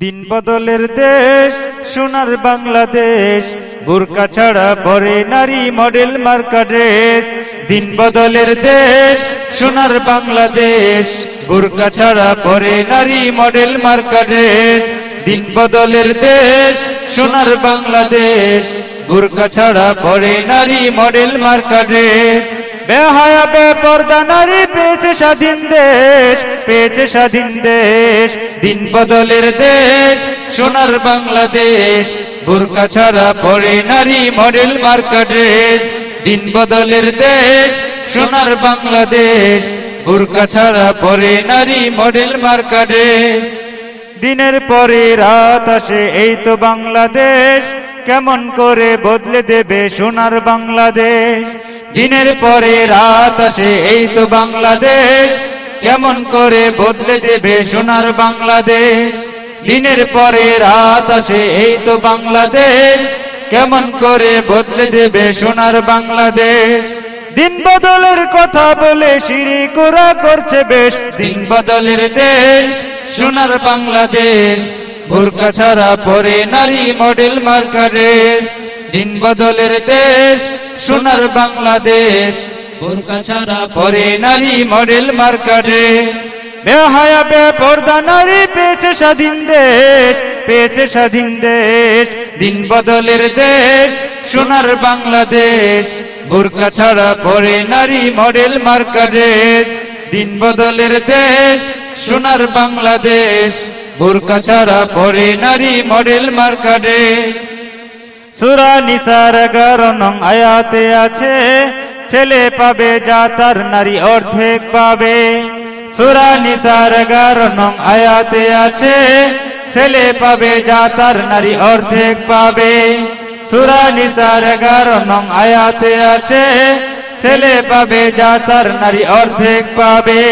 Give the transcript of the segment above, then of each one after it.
দিন বদলের দেশ, সোনার বাংলাদেশ, বুরকা ছাড়া পরে নারী মডেল মার্কা ড্রেস। দিন বদলের দেশ, সোনার বাংলাদেশ, বুরকা ছাড়া পরে নারী মডেল মার্কা ড্রেস। দিন বদলের দেশ, সোনার বাংলাদেশ, বুরকা ছাড়া পরে নারী মডেল মার্কা ড্রেস। বেহায়া বেপর্দা নারী, পেয়েছে স্বাধীন দেশ, পেয়েছে স্বাধীন দেশ। দিন বদলের দেশ, সোনার বাংলাদেশ। বুরকা ছাড়া পরে নারী, মডেল, মার্কা ড্রেস। দিন বদলের দেশ, সোনার বাংলাদেশ। বুরকা ছাড়া পরে নারী, মডেল, মার্কা ড্রেস। দিনের পরে রাত আসে, এই তো বাংলাদেশ। কেমন করে বদলে দেবে সোনার বাংলাদেশ? দিনের পরে রাত আসে, এই তো বাংলাদেশ। কেমন করে বদলে দেবে সোনার বাংলাদেশ? দিনের পরে রাত আসে, এই তো বাংলাদেশ। কেমন করে বদলে দেবে সোনার বাংলাদেশ? দিন বদলের কথা বলে সিঁড়ি কোরা করছে বেশ। দিন বদলের দেশ, সোনার বাংলাদেশ। বোরকা ছাড়া পরে নারী মডেল মার্কা ড্রেস দিন বদলের দেশ সোনার বাংলাদেশ। বোরকা ছাড়া পরে নারী মডেল মার্কা ড্রেস। বেহায়া বেপর্দা নারী পেয়েছে স্বাধীন দেশ পেয়েছে স্বাধীন দেশ দিন বদলের দেশ সোনার বাংলাদেশ। বোরকা ছাড়া পরে নারী মডেল মার্কা ড্রেস দিন বদলের দেশ সোনার বাংলাদেশ। বোরকা ছাড়া পরে নারী মডেল মার্কা ড্রেস। সুরা নিসার এগারো নং আয়াতে আছে, ছেলে পাবে যা তার নারী অর্ধেক পাবে। সুরা নিসার এগারো নং আয়াতে আছে, ছেলে পাবে যা তার নারী অর্ধেক পাবে। সুরা নিসার এগারো নং আয়াতে আছে, ছেলে পাবে যা তার নারী অর্ধেক পাবে।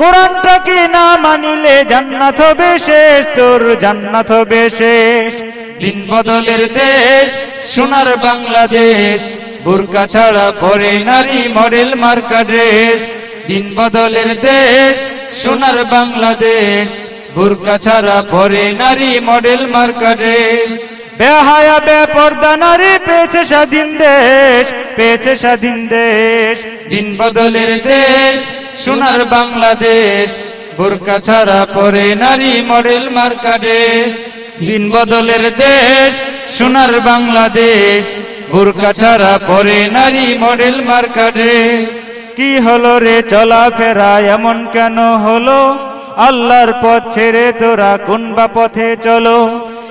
কোরআনটাকে না মানিলে জান্নাত হবে শেষ, তোর জান্নাত হবে শেষ। দিন বদলের দেশ, সোনার বাংলাদেশ। বুরকা ছাড়া পরে নারী মডেল মার্কা ড্রেস। দিন বদলের দেশ, সোনার বাংলাদেশ। বুরকা ছাড়া পরে নারী মডেল মার্কা ড্রেস। বেহায়া, বেপর্দা নারী পেয়েছে স্বাধীন দেশ, পেয়েছে স্বাধীন দেশ। দিন বদলের দেশ, সোনার বাংলাদেশ। বোরকা ছাড়া পরে নারী মডেল মার্কা ড্রেস। দিন বদলের দেশ, সোনার বাংলাদেশ, বোরকা ছাড়া পরে নারী মডেল মার্কা ড্রেস কি হলো রে চলাফেরা, এমন কেন হলো? আল্লাহর পথ ছেড়ে তোরা কোন বা পথে চলো?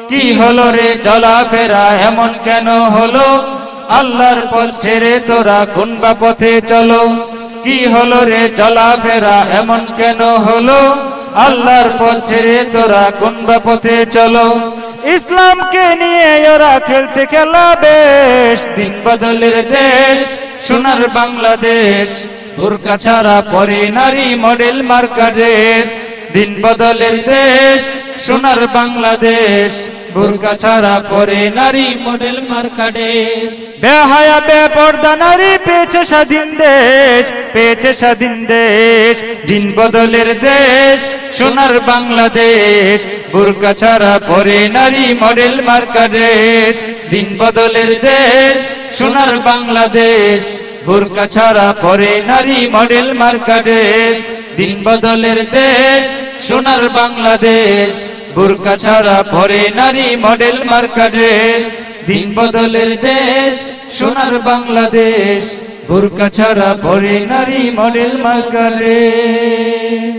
কি হলো রে চলাফেরা, এমন কেন হলো? আল্লাহর পথ ছেড়ে তোরা কোন বা পথে চলো? কি হলো রে চলাফেরা, এমন কেন হলো? আল্লাহর পথ ছেড়ে তোরা কোন পথে চলো? ইসলামকে নিয়ে ওরা খেলছে খেলা বেশ। দিন বদলের দেশ, সোনার বাংলাদেশ। বোরকা ছাড়া পরে নারী মডেল মার্কা ড্রেস দিন বদলের দেশ, সোনার বাংলাদেশ। বোরকা ছাড়া পরে নারী মডেল মার্কা ড্রেস বেহায়া, বেপর্দা নারী পেয়েছে স্বাধীন দেশ, পেয়েছে স্বাধীন দেশ, দিন বদলের দেশ, সোনার বাংলাদেশ। বোরকা ছাড়া পরে নারী মডেল মার্কা ড্রেস দিন বদলের দেশ, সোনার বাংলাদেশ। বোরকা ছাড়া পরে নারী মডেল মার্কা ড্রেস দিন বদলের দেশ, সোনার বাংলাদেশ। বোরকা ছাড়া পরে নারী মডেল মার্কা ড্রেস। দিন বদলের দেশ, সোনার বাংলাদেশ। বোরকা ছাড়া পরে নারী মডেল মার্কা ড্রেস।